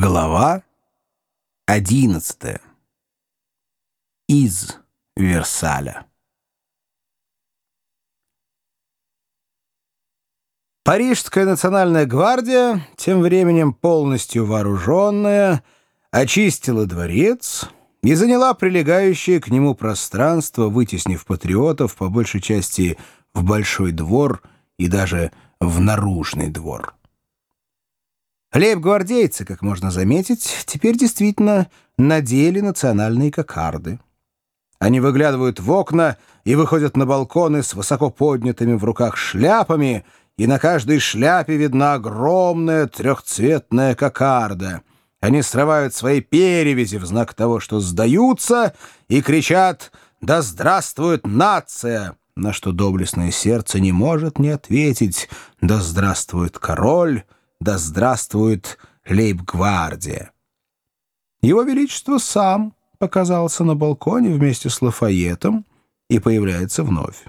Глава одиннадцатая. Из Версаля. Парижская национальная гвардия, тем временем полностью вооруженная, очистила дворец и заняла прилегающее к нему пространство, вытеснив патриотов по большей части в большой двор и даже в наружный двор. Лейб-гвардейцы, как можно заметить, теперь действительно надели национальные кокарды. Они выглядывают в окна и выходят на балконы с высоко поднятыми в руках шляпами, и на каждой шляпе видна огромная трехцветная кокарда. Они срывают свои перевязи в знак того, что сдаются, и кричат «Да здравствует нация!» на что доблестное сердце не может не ответить «Да здравствует король!» Да здравствует лейб-гвардия. Его Величество сам показался на балконе вместе с Лафаетом и появляется вновь.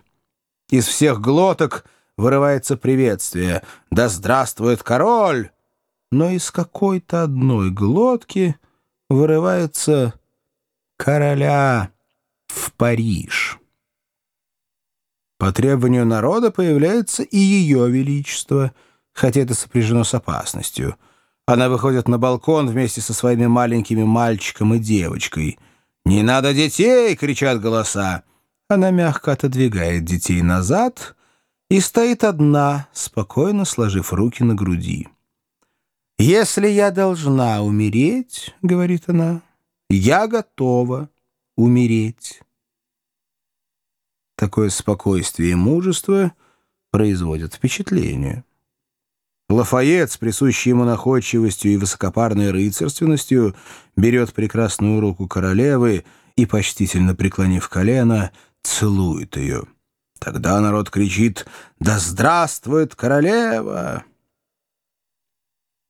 Из всех глоток вырывается приветствие «Да здравствует король!» Но из какой-то одной глотки вырывается «Короля в Париж». По требованию народа появляется и ее величество — хотя это сопряжено с опасностью. Она выходит на балкон вместе со своими маленькими мальчиком и девочкой. «Не надо детей!» — кричат голоса. Она мягко отодвигает детей назад и стоит одна, спокойно сложив руки на груди. «Если я должна умереть, — говорит она, — я готова умереть». Такое спокойствие и мужество производят впечатление. Лафайет с присущей ему находчивостью и высокопарной рыцарственностью берет прекрасную руку королевы и, почтительно преклонив колено, целует ее. Тогда народ кричит «Да здравствует королева!»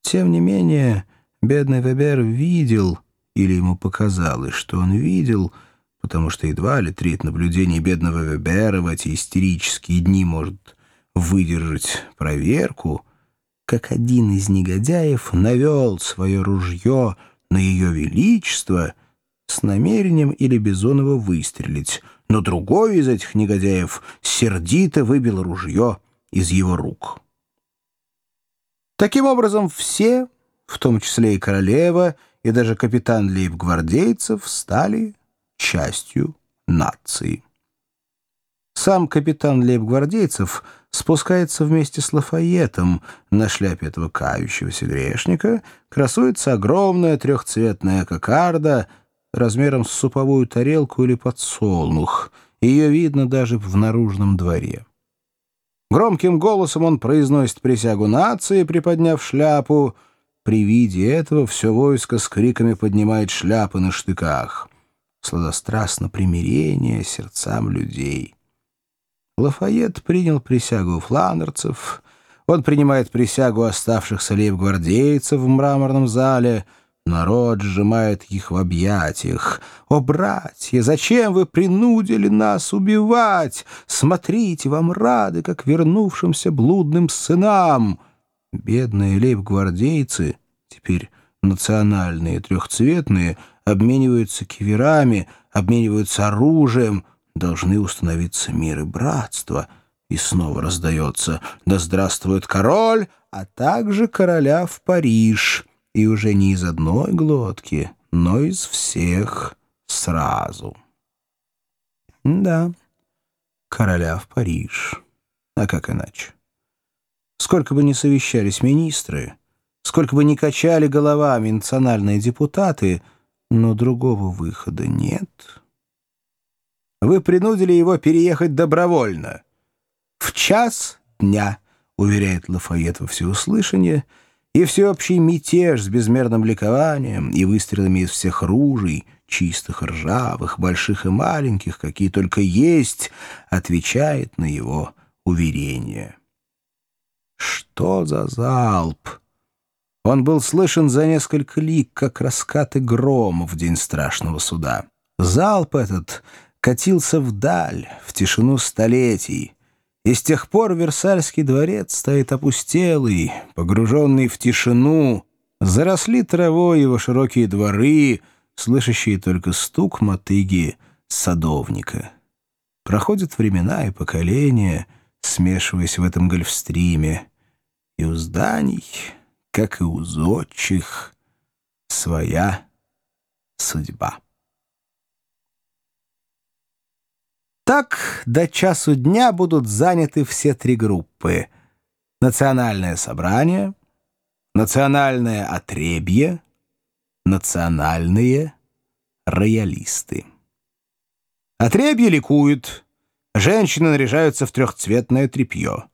Тем не менее, бедный Вебер видел, или ему показалось, что он видел, потому что едва ли треть наблюдений бедного Вебера в эти истерические дни может выдержать проверку — как один из негодяев навел свое ружье на ее величество с намерением или Бизонова выстрелить, но другой из этих негодяев сердито выбил ружье из его рук. Таким образом, все, в том числе и королева, и даже капитан лейб-гвардейцев, стали частью нации. Сам капитан лейб-гвардейцев — спускается вместе с Лафаетом. На шляпе этого кающегося грешника красуется огромная трехцветная кокарда размером с суповую тарелку или подсолнух. Ее видно даже в наружном дворе. Громким голосом он произносит присягу нации, приподняв шляпу. При виде этого все войско с криками поднимает шляпы на штыках. Сладострастно примирение сердцам людей. Лафайет принял присягу фланерцев, он принимает присягу оставшихся лейб-гвардейцев в мраморном зале, народ сжимает их в объятиях. «О, братья, зачем вы принудили нас убивать? Смотрите, вам рады, как вернувшимся блудным сынам!» Бедные лейб-гвардейцы, теперь национальные трехцветные, обмениваются киверами, обмениваются оружием — должны установиться мир и братство. И снова раздается «Да здравствует король!», а также короля в Париж. И уже не из одной глотки, но из всех сразу. Да, короля в Париж. А как иначе? Сколько бы ни совещались министры, сколько бы ни качали головами национальные депутаты, но другого выхода нет. Вы принудили его переехать добровольно. В час дня, уверяет Лафайет во всеуслышание, и всеобщий мятеж с безмерным ликованием и выстрелами из всех ружей, чистых, ржавых, больших и маленьких, какие только есть, отвечает на его уверение. Что за залп? Он был слышен за несколько лик, как раскаты грома в день страшного суда. Залп этот катился вдаль, в тишину столетий, и с тех пор Версальский дворец стоит опустелый, погруженный в тишину, Заросли травой его широкие дворы, слышащие только стук мотыги садовника. Проходят времена и поколения, смешиваясь в этом гольфстриме, и у зданий, как и у зодчих, своя судьба. Так до часу дня будут заняты все три группы. Национальное собрание, национальное отребье, национальные роялисты. Отребье ликует, женщины наряжаются в трехцветное тряпье.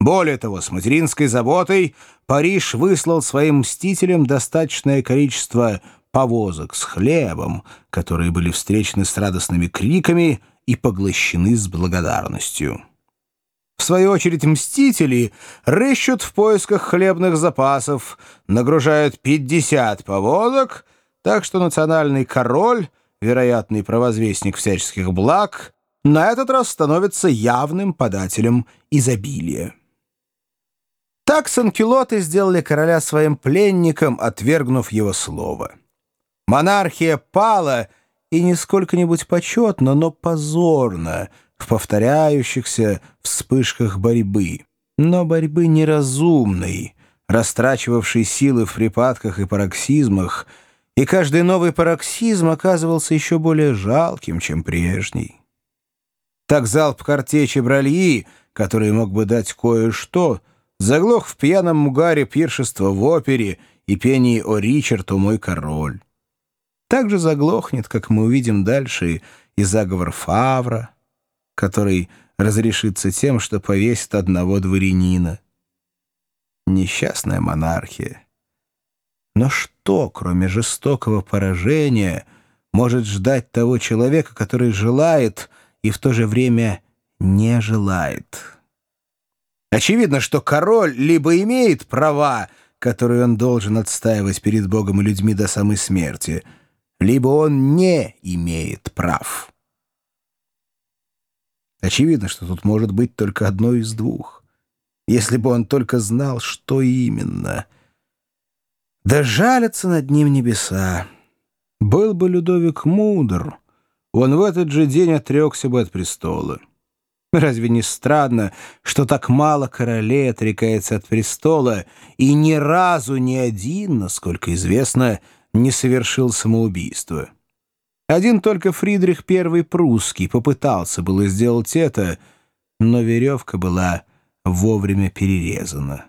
Более того, с материнской заботой Париж выслал своим мстителям достаточное количество повозок с хлебом, которые были встречены с радостными криками и поглощены с благодарностью. В свою очередь мстители рыщут в поисках хлебных запасов, нагружают 50 повозок, так что национальный король, вероятный провозвестник всяческих благ, на этот раз становится явным подателем изобилия. Так санкюлоты сделали короля своим пленником, отвергнув его слово. Монархия пала — и не сколько-нибудь почетно, но позорно в повторяющихся вспышках борьбы. Но борьбы неразумной, растрачивавшей силы в припадках и пароксизмах, и каждый новый пароксизм оказывался еще более жалким, чем прежний. Так залп картечи бральи, который мог бы дать кое-что, заглох в пьяном мугаре пиршества в опере и пении «О Ричард, о мой король» также заглохнет, как мы увидим дальше, и заговор Фавра, который разрешится тем, что повесит одного дворянина. Несчастная монархия. Но что, кроме жестокого поражения, может ждать того человека, который желает и в то же время не желает? Очевидно, что король либо имеет права, которые он должен отстаивать перед Богом и людьми до самой смерти — либо он не имеет прав. Очевидно, что тут может быть только одно из двух. Если бы он только знал, что именно. Да жалятся над ним небеса. Был бы Людовик мудр, он в этот же день отрекся бы от престола. Разве не странно, что так мало королей отрекается от престола, и ни разу ни один, насколько известно, не совершил самоубийство. Один только Фридрих I прусский попытался было сделать это, но веревка была вовремя перерезана.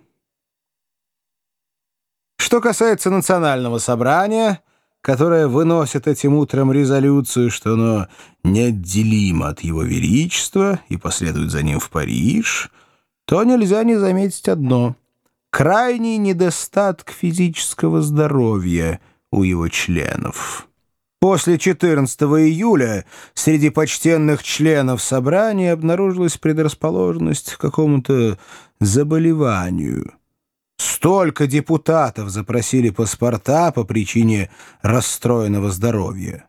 Что касается национального собрания, которое выносит этим утром резолюцию, что оно неотделимо от его величества и последует за ним в Париж, то нельзя не заметить одно — крайний недостаток физического здоровья — у его членов. После 14 июля среди почтенных членов собрания обнаружилась предрасположенность к какому-то заболеванию. Столько депутатов запросили паспорта по причине расстроенного здоровья.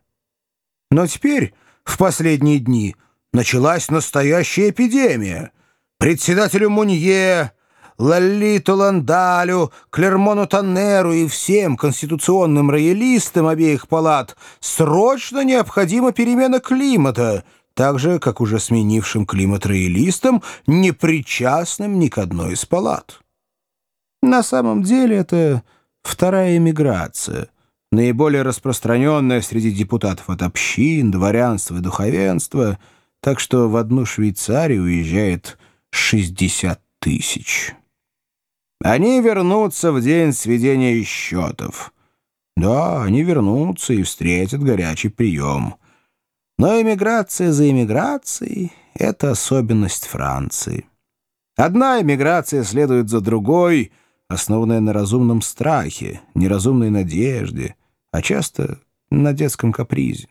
Но теперь, в последние дни, началась настоящая эпидемия. Председателю Мунье Лолиту Ландалю, Клермону Таннеру и всем конституционным роялистам обеих палат срочно необходима перемена климата, так же, как уже сменившим климат роялистам, не причастным ни к одной из палат. На самом деле это вторая эмиграция, наиболее распространенная среди депутатов от общин, дворянства и духовенства, так что в одну Швейцарию уезжает 60 тысяч. Они вернутся в день сведения счетов. Да, они вернутся и встретят горячий прием. Но эмиграция за эмиграцией — это особенность Франции. Одна эмиграция следует за другой, основанная на разумном страхе, неразумной надежде, а часто на детском капризе.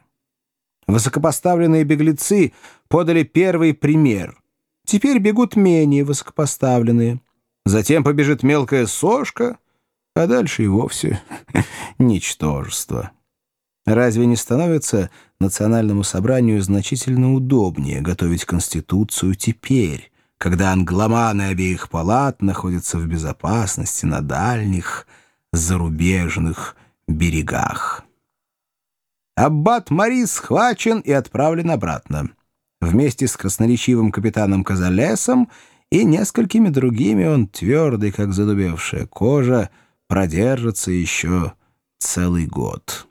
Высокопоставленные беглецы подали первый пример. Теперь бегут менее высокопоставленные — Затем побежит мелкая сошка, а дальше и вовсе ничтожество. Разве не становится национальному собранию значительно удобнее готовить Конституцию теперь, когда англоманы обеих палат находятся в безопасности на дальних, зарубежных берегах. Аббат Мари схвачен и отправлен обратно. Вместе с красноречивым капитаном Казалесом и несколькими другими он, твердый, как задубевшая кожа, продержится еще целый год.